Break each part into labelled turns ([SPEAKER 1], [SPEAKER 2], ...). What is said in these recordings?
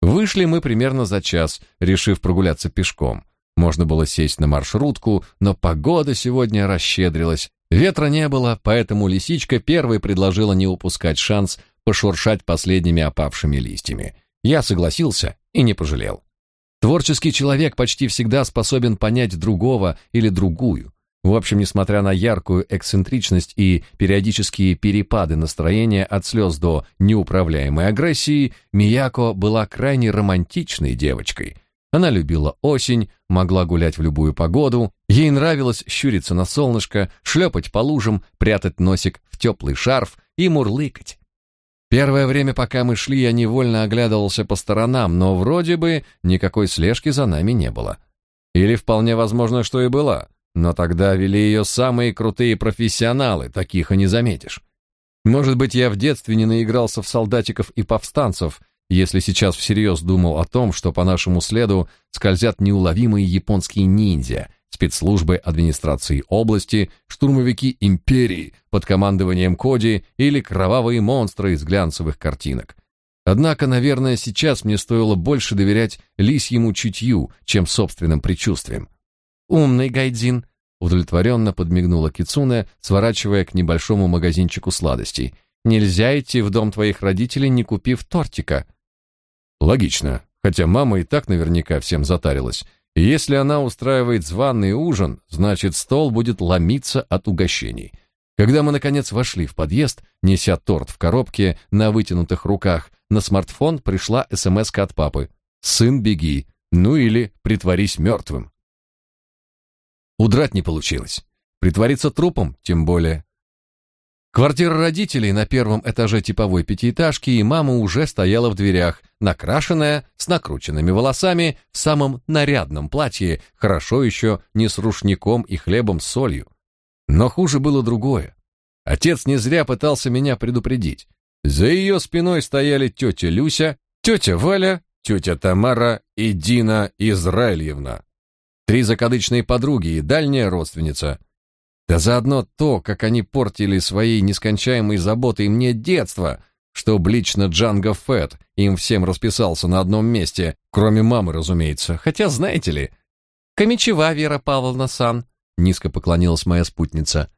[SPEAKER 1] Вышли мы примерно за час, решив прогуляться пешком. Можно было сесть на маршрутку, но погода сегодня расщедрилась. Ветра не было, поэтому лисичка первой предложила не упускать шанс пошуршать последними опавшими листьями. Я согласился и не пожалел. Творческий человек почти всегда способен понять другого или другую. В общем, несмотря на яркую эксцентричность и периодические перепады настроения от слез до неуправляемой агрессии, Мияко была крайне романтичной девочкой. Она любила осень, могла гулять в любую погоду, ей нравилось щуриться на солнышко, шлепать по лужам, прятать носик в теплый шарф и мурлыкать. Первое время, пока мы шли, я невольно оглядывался по сторонам, но вроде бы никакой слежки за нами не было. Или вполне возможно, что и была, но тогда вели ее самые крутые профессионалы, таких и не заметишь. Может быть, я в детстве не наигрался в солдатиков и повстанцев, если сейчас всерьез думал о том, что по нашему следу скользят неуловимые японские ниндзя — спецслужбы администрации области, штурмовики империи под командованием Коди или кровавые монстры из глянцевых картинок. Однако, наверное, сейчас мне стоило больше доверять лисьему чутью, чем собственным предчувствиям. «Умный Гайдзин», — удовлетворенно подмигнула Кицуне, сворачивая к небольшому магазинчику сладостей. «Нельзя идти в дом твоих родителей, не купив тортика». «Логично, хотя мама и так наверняка всем затарилась». Если она устраивает званый ужин, значит, стол будет ломиться от угощений. Когда мы наконец вошли в подъезд, неся торт в коробке на вытянутых руках, на смартфон пришла СМС от папы: "Сын, беги, ну или притворись мертвым». Удрать не получилось. Притвориться трупом тем более. Квартира родителей на первом этаже типовой пятиэтажки, и мама уже стояла в дверях, накрашенная, с накрученными волосами, в самом нарядном платье, хорошо еще не с рушником и хлебом с солью. Но хуже было другое. Отец не зря пытался меня предупредить. За ее спиной стояли тетя Люся, тетя Валя, тетя Тамара и Дина Израильевна. Три закадычные подруги и дальняя родственница — да заодно то, как они портили своей нескончаемой заботой мне детство, что лично Джанго Фетт им всем расписался на одном месте, кроме мамы, разумеется. Хотя, знаете ли... «Камичева, Вера Павловна-сан», — низко поклонилась моя спутница.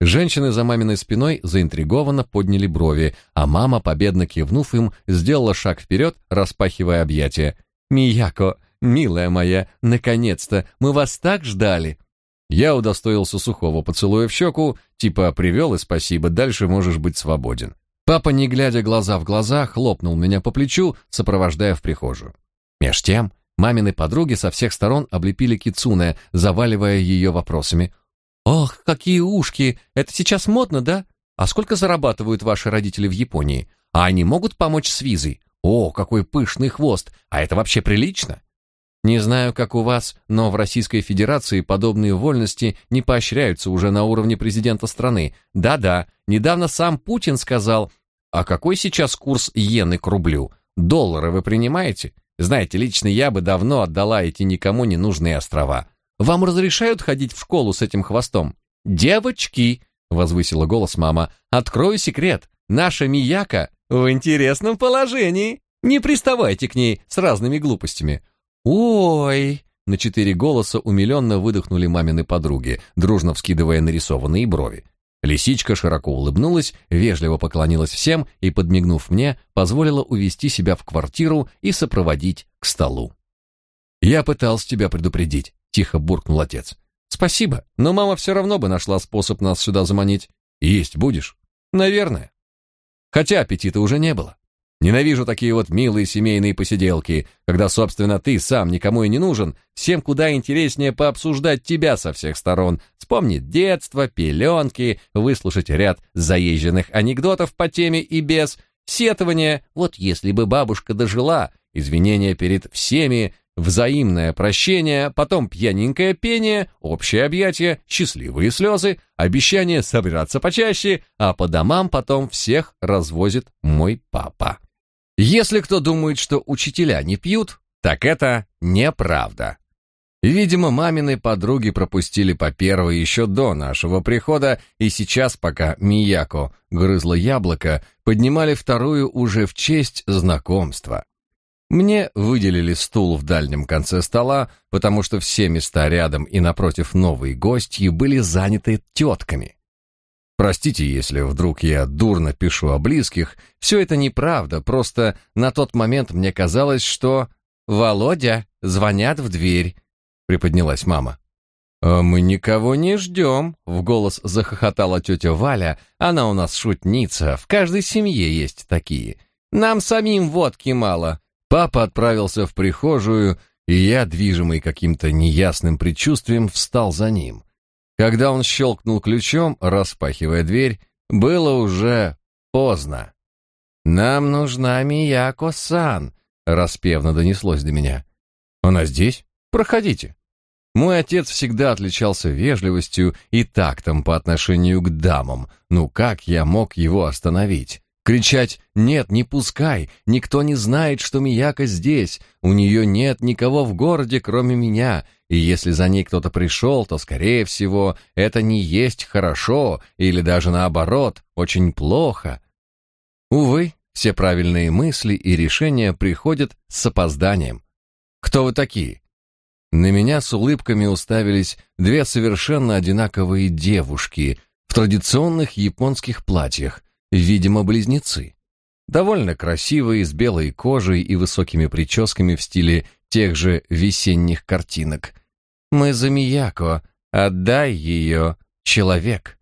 [SPEAKER 1] Женщины за маминой спиной заинтригованно подняли брови, а мама, победно кивнув им, сделала шаг вперед, распахивая объятия. «Мияко, милая моя, наконец-то, мы вас так ждали!» Я удостоился сухого поцелуя в щеку, типа «привел и спасибо, дальше можешь быть свободен». Папа, не глядя глаза в глаза, хлопнул меня по плечу, сопровождая в прихожую. Меж тем, мамины подруги со всех сторон облепили Кицуне, заваливая ее вопросами. «Ох, какие ушки! Это сейчас модно, да? А сколько зарабатывают ваши родители в Японии? А они могут помочь с визой? О, какой пышный хвост! А это вообще прилично?» Не знаю, как у вас, но в Российской Федерации подобные вольности не поощряются уже на уровне президента страны. Да-да, недавно сам Путин сказал, а какой сейчас курс иены к рублю? Доллары вы принимаете? Знаете, лично я бы давно отдала эти никому не нужные острова. Вам разрешают ходить в школу с этим хвостом? Девочки, возвысила голос мама, открою секрет. Наша Мияка в интересном положении. Не приставайте к ней с разными глупостями. «Ой!» — на четыре голоса умиленно выдохнули мамины подруги, дружно вскидывая нарисованные брови. Лисичка широко улыбнулась, вежливо поклонилась всем и, подмигнув мне, позволила увести себя в квартиру и сопроводить к столу. «Я пытался тебя предупредить», — тихо буркнул отец. «Спасибо, но мама все равно бы нашла способ нас сюда заманить. Есть будешь?» «Наверное». Хотя аппетита уже не было. Ненавижу такие вот милые семейные посиделки, когда, собственно, ты сам никому и не нужен, всем куда интереснее пообсуждать тебя со всех сторон, вспомнить детство, пеленки, выслушать ряд заезженных анекдотов по теме и без, сетования, вот если бы бабушка дожила, извинения перед всеми, взаимное прощение, потом пьяненькое пение, общее объятие, счастливые слезы, обещание собираться почаще, а по домам потом всех развозит мой папа. Если кто думает, что учителя не пьют, так это неправда. Видимо, мамины подруги пропустили по первой еще до нашего прихода, и сейчас, пока Мияко грызла яблоко, поднимали вторую уже в честь знакомства. Мне выделили стул в дальнем конце стола, потому что все места рядом и напротив новой гостьи были заняты тетками. Простите, если вдруг я дурно пишу о близких, все это неправда, просто на тот момент мне казалось, что... «Володя, звонят в дверь», — приподнялась мама. «А мы никого не ждем», — в голос захохотала тетя Валя. «Она у нас шутница, в каждой семье есть такие. Нам самим водки мало». Папа отправился в прихожую, и я, движимый каким-то неясным предчувствием, встал за ним. Когда он щелкнул ключом, распахивая дверь, было уже поздно. «Нам нужна Мияко-сан», — распевно донеслось до меня. «Она здесь? Проходите». Мой отец всегда отличался вежливостью и тактом по отношению к дамам. Ну как я мог его остановить? Кричать «Нет, не пускай! Никто не знает, что Мияка здесь! У нее нет никого в городе, кроме меня! И если за ней кто-то пришел, то, скорее всего, это не есть хорошо, или даже наоборот, очень плохо!» Увы, все правильные мысли и решения приходят с опозданием. «Кто вы такие?» На меня с улыбками уставились две совершенно одинаковые девушки в традиционных японских платьях, видимо, близнецы. Довольно красивые, с белой кожей и высокими прическами в стиле тех же весенних картинок. «Мы за Мияко, отдай ее, человек!»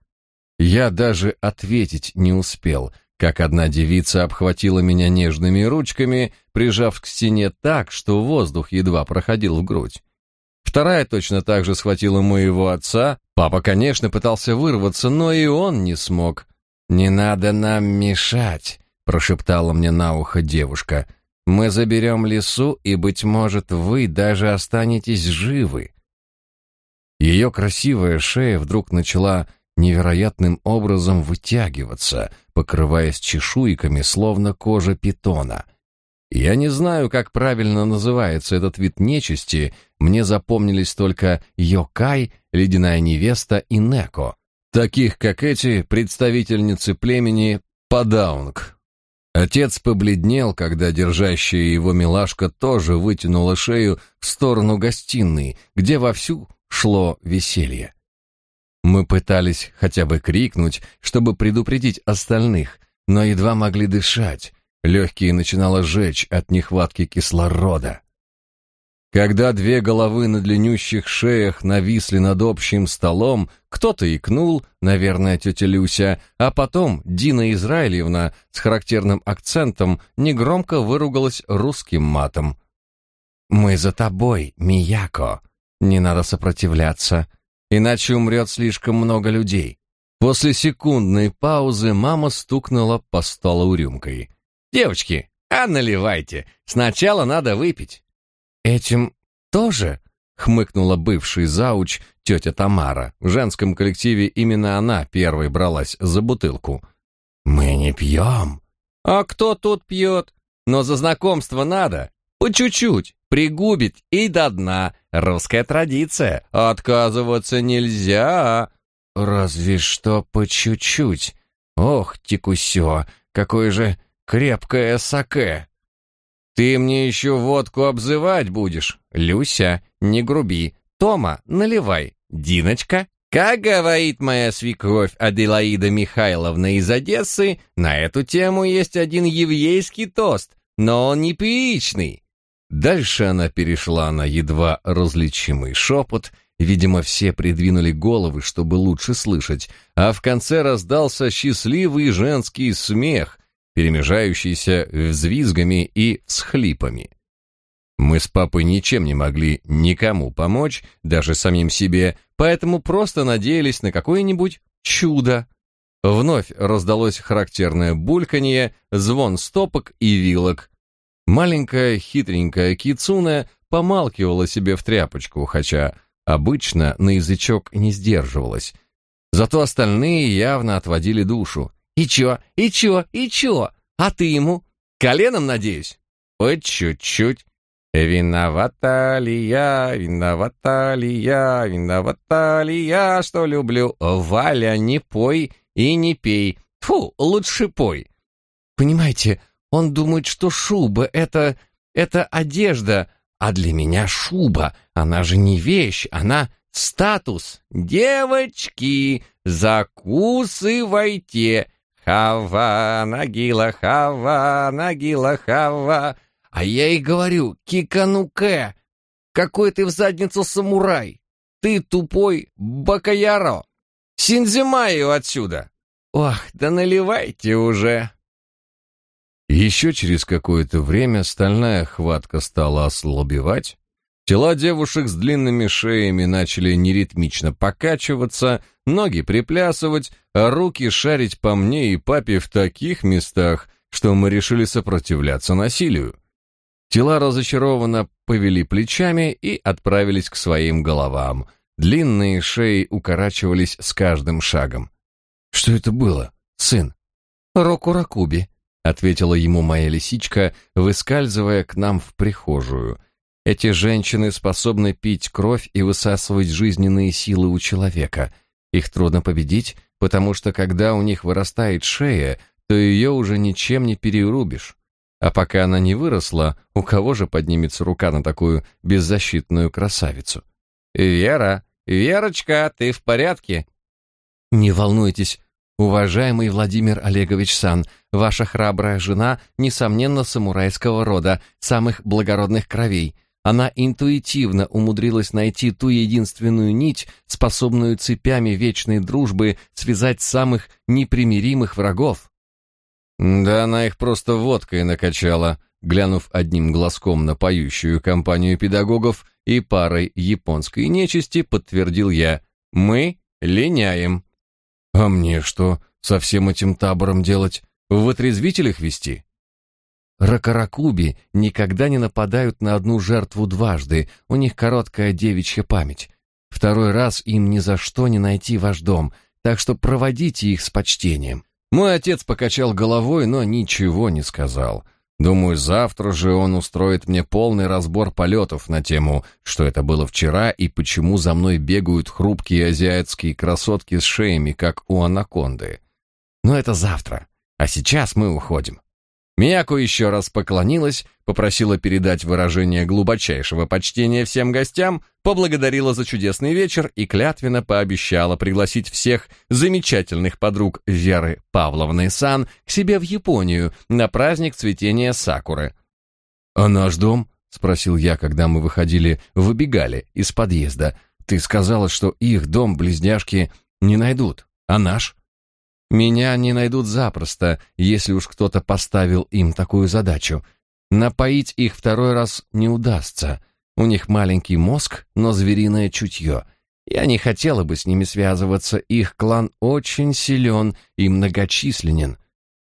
[SPEAKER 1] Я даже ответить не успел, как одна девица обхватила меня нежными ручками, прижав к стене так, что воздух едва проходил в грудь. Вторая точно так же схватила моего отца. Папа, конечно, пытался вырваться, но и он не смог. «Не надо нам мешать», — прошептала мне на ухо девушка. «Мы заберем лесу, и, быть может, вы даже останетесь живы». Ее красивая шея вдруг начала невероятным образом вытягиваться, покрываясь чешуйками, словно кожа питона. Я не знаю, как правильно называется этот вид нечисти, мне запомнились только Йокай, Ледяная невеста и Неко. Таких, как эти, представительницы племени Падаунг. Отец побледнел, когда держащая его милашка тоже вытянула шею в сторону гостиной, где вовсю шло веселье. Мы пытались хотя бы крикнуть, чтобы предупредить остальных, но едва могли дышать. Легкие начинало жечь от нехватки кислорода. Когда две головы на длиннющих шеях нависли над общим столом, кто-то икнул, наверное, тетя Люся, а потом Дина Израилевна с характерным акцентом негромко выругалась русским матом. «Мы за тобой, Мияко. Не надо сопротивляться, иначе умрет слишком много людей». После секундной паузы мама стукнула по столу рюмкой. «Девочки, а наливайте. Сначала надо выпить». «Этим тоже?» — хмыкнула бывший зауч тетя Тамара. В женском коллективе именно она первой бралась за бутылку. «Мы не пьем». «А кто тут пьет? Но за знакомство надо. По чуть-чуть, пригубить и до дна. Русская традиция. Отказываться нельзя». «Разве что по чуть-чуть. Ох, текусё, какое же крепкое саке!» Ты мне еще водку обзывать будешь. Люся, не груби. Тома, наливай. Диночка, как говорит моя свекровь Аделаида Михайловна из Одессы, на эту тему есть один еврейский тост, но он неприличный. Дальше она перешла на едва различимый шепот, видимо, все придвинули головы, чтобы лучше слышать, а в конце раздался счастливый женский смех, перемежающийся взвизгами и всхлипами. Мы с папой ничем не могли никому помочь, даже самим себе, поэтому просто надеялись на какое-нибудь чудо. Вновь раздалось характерное бульканье, звон стопок и вилок. Маленькая хитренькая кицуна помалкивала себе в тряпочку, хотя обычно на язычок не сдерживалась. Зато остальные явно отводили душу. И чё? И чё? И чё? А ты ему? Коленом, надеюсь? По чуть-чуть. Виновата ли я, виновата ли я, виновата ли я, что люблю? Валя, не пой и не пей. Фу, лучше пой. Понимаете, он думает, что шуба — это...
[SPEAKER 2] Это одежда, а для меня шуба. Она же не вещь, она статус. Девочки, закусывайте. Хава, Нагила, Хава, Нагила, Хава. А я и говорю, Кикануке, какой ты в задницу самурай. Ты тупой бакаяро. Синзимаю отсюда. Ох, да наливайте уже.
[SPEAKER 1] Еще через какое-то время стальная хватка стала ослабевать, тела девушек с длинными шеями начали неритмично покачиваться, ноги приплясывать, а руки шарить по мне и папе в таких местах, что мы решили сопротивляться насилию. Тела разочарованно повели плечами и отправились к своим головам. Длинные шеи укорачивались с каждым шагом. «Что это было, сын?»
[SPEAKER 2] «Року-ракуби», —
[SPEAKER 1] ответила ему моя лисичка, выскальзывая к нам в прихожую. «Эти женщины способны пить кровь и высасывать жизненные силы у человека. Их трудно победить, потому что когда у них вырастает шея, то ее уже ничем не перерубишь. А пока она не выросла, у кого же поднимется рука на такую беззащитную красавицу?
[SPEAKER 2] «Вера, Верочка, ты в порядке?»
[SPEAKER 3] «Не волнуйтесь, уважаемый Владимир Олегович Сан, Ваша храбрая жена, несомненно, самурайского рода, самых благородных кровей. Она интуитивно умудрилась найти ту единственную нить, способную цепями вечной дружбы связать самых непримиримых врагов.
[SPEAKER 1] Да она их просто водкой накачала, глянув одним глазком на поющую компанию педагогов и парой японской нечисти, подтвердил я. Мы линяем. А мне что, со всем этим табором делать? В отрезвителях вести?
[SPEAKER 3] Ракаракуби никогда не нападают на одну жертву дважды, у них короткая девичья память. Второй раз им ни за что не найти ваш дом, так что проводите их с почтением.
[SPEAKER 1] Мой отец покачал головой, но ничего не сказал. Думаю, завтра же он устроит мне полный разбор полетов на тему, что это было вчера и почему за мной бегают хрупкие азиатские красотки с шеями, как у анаконды. Но это завтра. А сейчас мы уходим. Мияко еще раз поклонилась, попросила передать выражение глубочайшего почтения всем гостям, поблагодарила за чудесный вечер и клятвенно пообещала пригласить всех замечательных подруг Веры Павловны Сан к себе в Японию на праздник цветения сакуры. «А наш дом?» — спросил я, когда мы выходили, выбегали из подъезда. «Ты сказала, что их дом близняшки не найдут, а наш?»
[SPEAKER 3] Меня не найдут запросто, если уж кто-то поставил им такую задачу. Напоить их второй раз не удастся. У них маленький мозг, но звериное чутье. Я не хотела бы с ними связываться, их клан очень силен и многочисленен.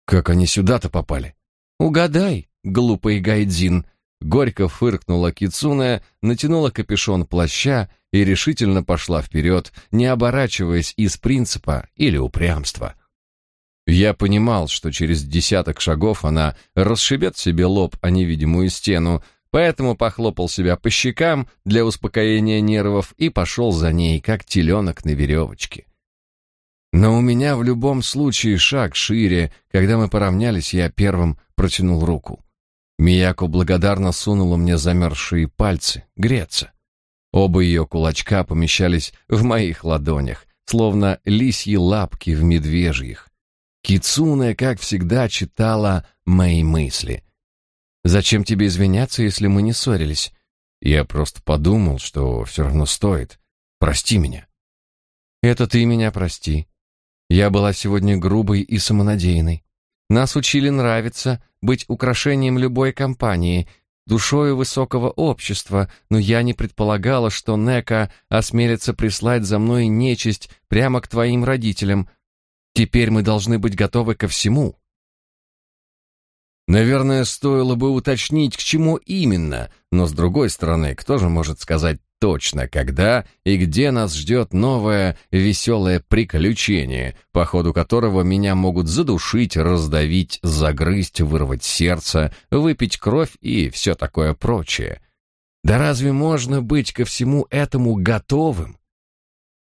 [SPEAKER 1] Как они сюда-то попали?
[SPEAKER 3] Угадай, глупый гайдзин. Горько фыркнула Кицуне, натянула капюшон плаща и решительно пошла вперед, не оборачиваясь из принципа или упрямства.
[SPEAKER 1] Я понимал, что через десяток шагов она расшибет себе лоб о невидимую стену, поэтому похлопал себя по щекам для успокоения нервов и пошел за ней, как теленок на веревочке. Но у меня в любом случае шаг шире, когда мы поравнялись, я первым протянул руку. Мияко благодарно сунула мне замерзшие пальцы, греться. Оба ее кулачка помещались в моих ладонях, словно лисьи лапки в медвежьих. Кицуне, как всегда, читала мои мысли.
[SPEAKER 3] «Зачем тебе извиняться, если мы не ссорились?»
[SPEAKER 1] «Я просто подумал, что все равно стоит. Прости меня».
[SPEAKER 3] «Это ты меня прости. Я была сегодня грубой и самонадеянной. Нас учили нравиться, быть украшением любой компании, душою высокого общества, но я не предполагала, что Нека осмелится прислать за мной нечисть прямо к твоим родителям, Теперь мы должны быть готовы ко всему.
[SPEAKER 1] Наверное, стоило бы уточнить, к чему именно, но с другой стороны, кто же может сказать точно, когда и где нас ждет новое веселое приключение, по ходу которого меня могут задушить, раздавить, загрызть, вырвать сердце, выпить кровь и все такое прочее. Да разве можно быть ко всему этому готовым?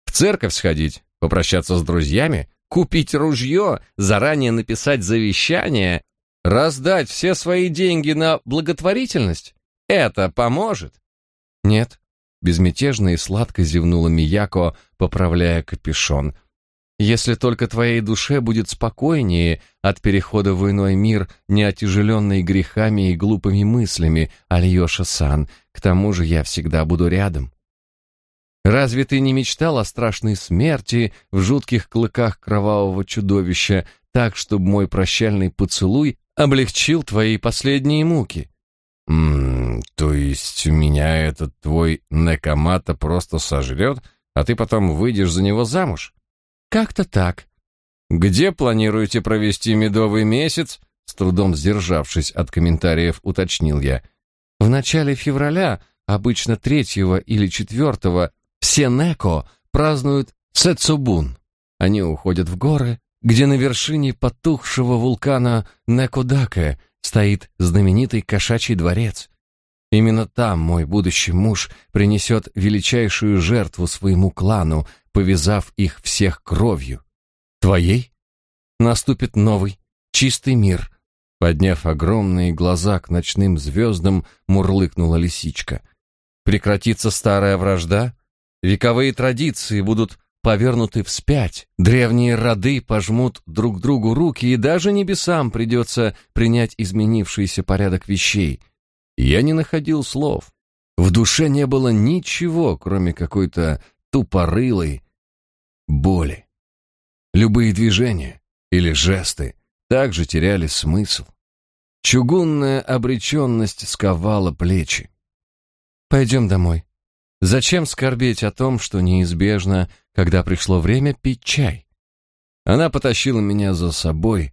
[SPEAKER 1] В церковь сходить, попрощаться с друзьями, купить ружье, заранее написать завещание,
[SPEAKER 3] Раздать все свои деньги на благотворительность? Это поможет? Нет. Безмятежно и сладко зевнула Мияко, поправляя капюшон. Если только твоей душе будет спокойнее от перехода в иной мир, не отяжеленной грехами и глупыми мыслями, Альёша-сан, к тому же я всегда буду рядом. Разве ты не мечтал о страшной смерти в жутких клыках кровавого чудовища, так, чтобы мой прощальный поцелуй облегчил твои последние муки?
[SPEAKER 1] «Ммм, то есть меня этот твой Некомата просто сожрет, а ты потом выйдешь за него замуж?»
[SPEAKER 3] «Как-то так».
[SPEAKER 1] «Где планируете провести медовый месяц?» С трудом сдержавшись от комментариев, уточнил я.
[SPEAKER 3] «В начале февраля, обычно третьего или четвертого, все Неко празднуют Сэцубун. Они уходят в горы, где на вершине потухшего вулкана Некодаке стоит знаменитый кошачий дворец. Именно там мой будущий муж принесет величайшую жертву своему клану, повязав их всех кровью. Твоей? Наступит новый, чистый мир. Подняв огромные глаза к ночным звездам, мурлыкнула лисичка. Прекратится старая вражда, вековые традиции будут повернуты вспять, древние роды пожмут друг другу руки, и даже небесам придется принять изменившийся порядок вещей. Я не находил слов. В душе не было ничего, кроме какой-то тупорылой боли. Любые движения или жесты также теряли смысл. Чугунная обреченность сковала плечи. «Пойдем домой», Зачем скорбеть о том, что неизбежно, когда пришло время пить чай? Она потащила меня за собой,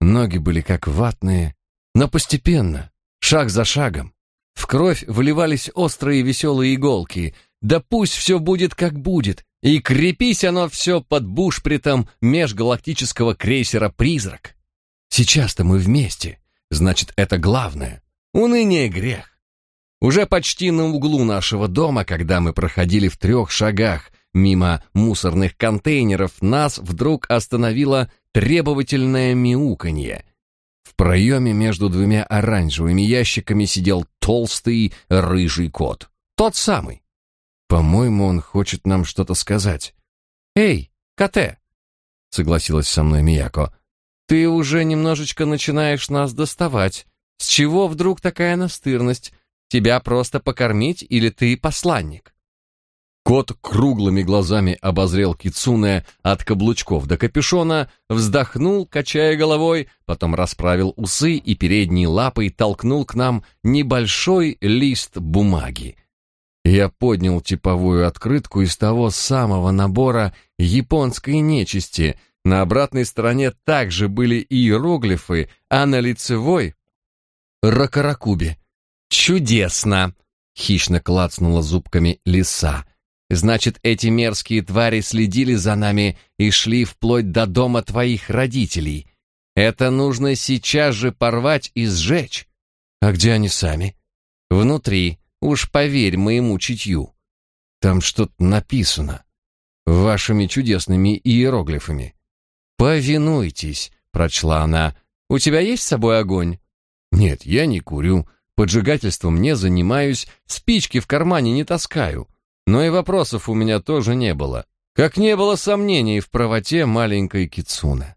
[SPEAKER 3] ноги были как ватные, но постепенно, шаг за шагом. В кровь вливались острые веселые иголки. Да пусть все будет как будет, и крепись оно все под бушпритом межгалактического крейсера «Призрак». Сейчас-то мы вместе, значит, это главное. Уныние — грех. Уже почти на углу нашего дома, когда мы проходили в трех шагах мимо мусорных контейнеров, нас вдруг остановило требовательное мяуканье. В проеме между двумя оранжевыми ящиками сидел толстый рыжий кот. Тот самый. По-моему, он хочет нам что-то сказать. «Эй, коте!» — согласилась со мной Мияко. «Ты уже немножечко начинаешь нас доставать. С чего вдруг такая настырность? Тебя просто покормить или ты посланник?» Кот круглыми глазами обозрел Кицуне от каблучков до капюшона, вздохнул, качая головой, потом расправил усы и передней лапой толкнул к нам небольшой лист бумаги. Я поднял типовую открытку из того самого набора японской нечисти. На обратной стороне также были иероглифы, а на лицевой — ракаракуби. «Чудесно!» — хищно клацнула зубками лиса. «Значит, эти мерзкие твари следили за нами и шли вплоть до дома твоих родителей. Это нужно сейчас же порвать и сжечь. А где они сами?» «Внутри. Уж поверь моему чутью. Там что-то написано. Вашими чудесными иероглифами. «Повинуйтесь», — прочла она. «У тебя есть с собой огонь?» «Нет, я не курю». Поджигательством не занимаюсь, спички в кармане не таскаю. Но и вопросов у меня тоже не было. Как не было сомнений в правоте маленькой Кицуны.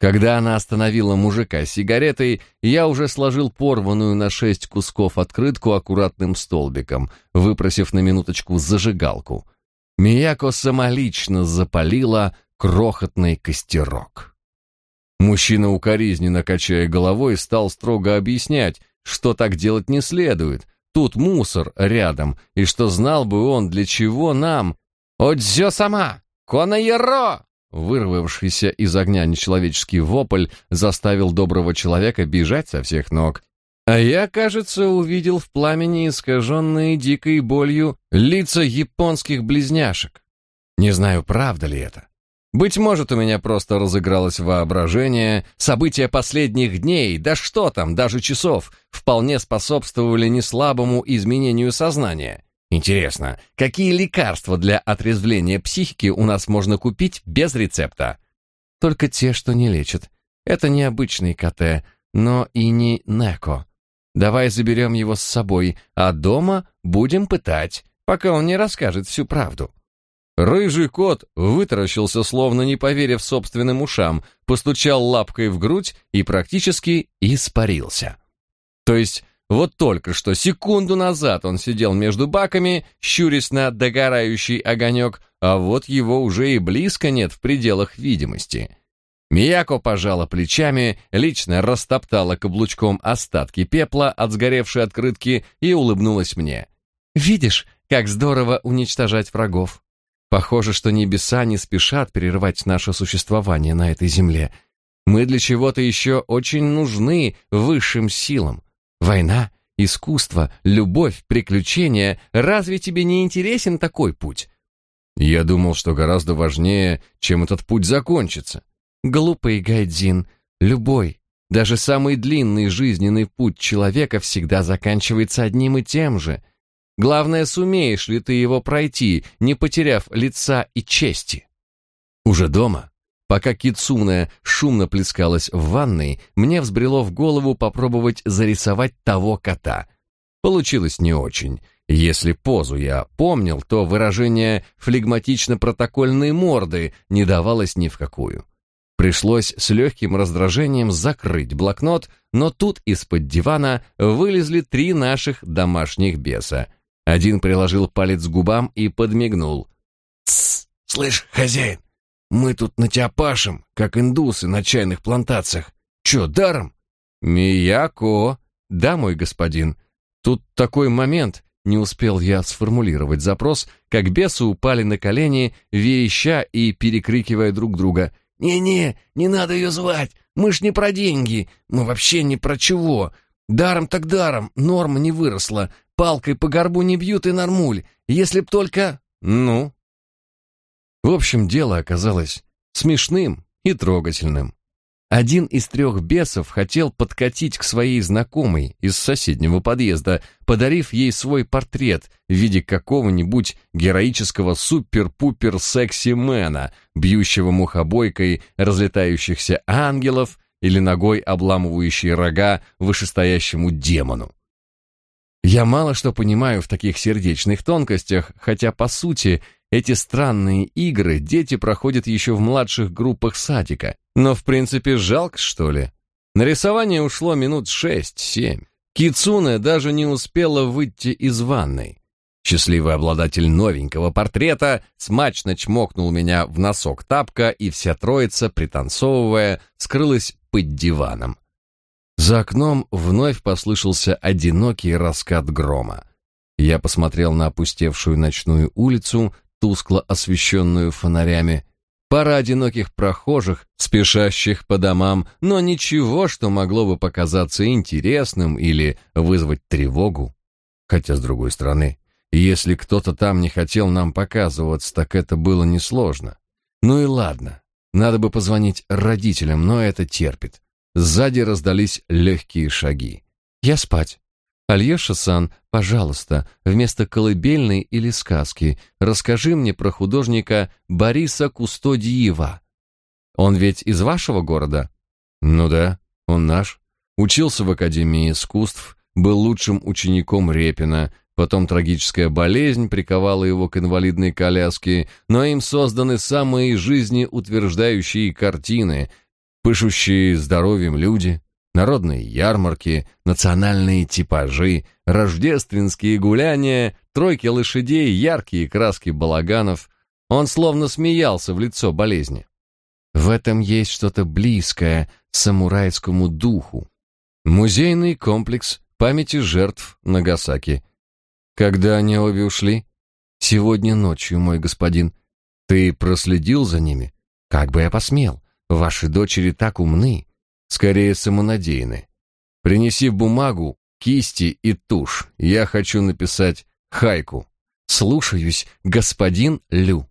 [SPEAKER 3] Когда она остановила мужика сигаретой, я уже сложил порванную на шесть кусков открытку аккуратным столбиком, выпросив на минуточку зажигалку. Мияко самолично запалила крохотный костерок. Мужчина укоризненно качая головой стал строго объяснять, что так делать не следует. Тут мусор рядом, и что знал бы он, для чего нам. «Отзё сама! Конаеро!» Вырвавшийся из огня нечеловеческий вопль заставил доброго человека бежать со всех ног. А я, кажется, увидел в пламени искаженные дикой болью лица японских близняшек. Не знаю, правда ли это. Быть может, у меня просто разыгралось воображение, события последних дней, да что там, даже часов, вполне способствовали неслабому изменению сознания. Интересно, какие лекарства для отрезвления психики у нас можно купить без рецепта? Только те, что не лечат. Это необычный КТ, но и не Неко. Давай заберем его с собой, а дома будем пытать, пока он не расскажет всю правду».
[SPEAKER 1] Рыжий кот вытаращился, словно не поверив собственным ушам, постучал лапкой в грудь и практически испарился. То есть вот только что секунду назад он сидел между баками, щурясь на догорающий огонек, а вот его уже и близко нет в пределах видимости. Мияко пожала плечами, лично растоптала каблучком остатки пепла от сгоревшей открытки и улыбнулась мне.
[SPEAKER 3] «Видишь, как здорово уничтожать врагов. Похоже, что небеса не спешат прерывать наше существование на этой земле. Мы для чего-то еще очень нужны высшим силам. Война, искусство, любовь, приключения. Разве тебе не интересен такой путь?
[SPEAKER 1] Я думал, что гораздо важнее, чем этот путь закончится.
[SPEAKER 3] Глупый Гайдзин, любой, даже самый длинный жизненный путь человека всегда заканчивается одним и тем же. Главное, сумеешь ли ты его пройти, не потеряв лица и чести. Уже дома, пока Кицуне шумно плескалась в ванной, мне взбрело в голову попробовать зарисовать того кота. Получилось не очень. Если позу я помнил, то выражение флегматично-протокольной морды не давалось ни в какую. Пришлось с легким раздражением закрыть блокнот, но тут из-под дивана вылезли три наших домашних беса — один приложил палец к губам и подмигнул.
[SPEAKER 2] «Тссс! Слышь, хозяин, мы тут на тебя пашем, как индусы на чайных плантациях. Че, даром?»
[SPEAKER 3] «Мияко! Да, мой господин. Тут такой момент...» Не успел я сформулировать запрос, как бесы упали на колени, вееща и перекрикивая друг друга.
[SPEAKER 2] «Не-не, не надо ее звать, мы ж не про деньги, мы вообще не про чего. Даром так даром, норма не выросла, Палкой по горбу не бьют и нормуль, если б только...
[SPEAKER 3] Ну? В общем, дело оказалось смешным и трогательным. Один из трех бесов хотел подкатить к своей знакомой из соседнего подъезда, подарив ей свой портрет в виде какого-нибудь героического супер-пупер-секси-мена, бьющего мухобойкой разлетающихся ангелов или ногой обламывающей рога вышестоящему демону. Я мало что понимаю в таких сердечных тонкостях, хотя, по сути, эти странные игры дети проходят еще в младших группах садика. Но, в принципе, жалко, что ли? На рисование ушло минут шесть-семь. Кицуне даже не успела выйти из ванной. Счастливый обладатель новенького портрета смачно чмокнул меня в носок тапка, и вся троица, пританцовывая, скрылась под диваном. За окном вновь послышался одинокий раскат грома. Я посмотрел на опустевшую ночную улицу, тускло освещенную фонарями. Пара одиноких прохожих, спешащих по домам, но ничего, что могло бы показаться интересным или вызвать тревогу. Хотя, с другой стороны, если кто-то там не хотел нам показываться, так это было несложно. Ну и ладно, надо бы позвонить родителям, но это терпит. Сзади раздались легкие шаги. «Я спать. Альеша-сан, пожалуйста, вместо колыбельной или сказки расскажи мне про художника Бориса Кустодиева. Он ведь из вашего города?»
[SPEAKER 1] «Ну да, он наш. Учился в Академии искусств, был лучшим учеником Репина, потом трагическая болезнь приковала его к инвалидной коляске, но им созданы самые жизнеутверждающие картины, пышущие здоровьем люди, народные ярмарки, национальные типажи, рождественские гуляния, тройки лошадей, яркие краски балаганов. Он словно смеялся в лицо болезни.
[SPEAKER 3] В этом есть что-то близкое самурайскому духу.
[SPEAKER 1] Музейный комплекс памяти жертв Нагасаки. Когда они обе ушли?
[SPEAKER 3] Сегодня ночью, мой господин.
[SPEAKER 1] Ты проследил за ними?
[SPEAKER 3] Как бы я посмел? Ваши дочери так умны,
[SPEAKER 1] скорее самонадеянны. Принеси бумагу, кисти и тушь. Я хочу написать хайку.
[SPEAKER 3] Слушаюсь, господин Лю.